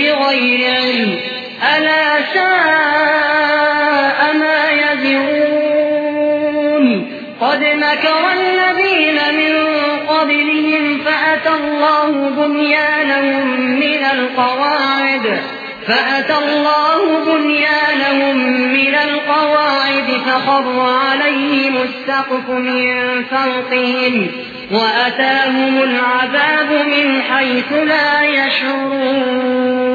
بغير علم. ألا ساء ما يزرون. قد مكر الذين من قبلهم فأتى الله بنيانهم من القواعد. فأتى الله بنيانهم من القواعد فخر عليهم السقف من فوقهم. وأتاهم العذاب من حيث لا يشعرون.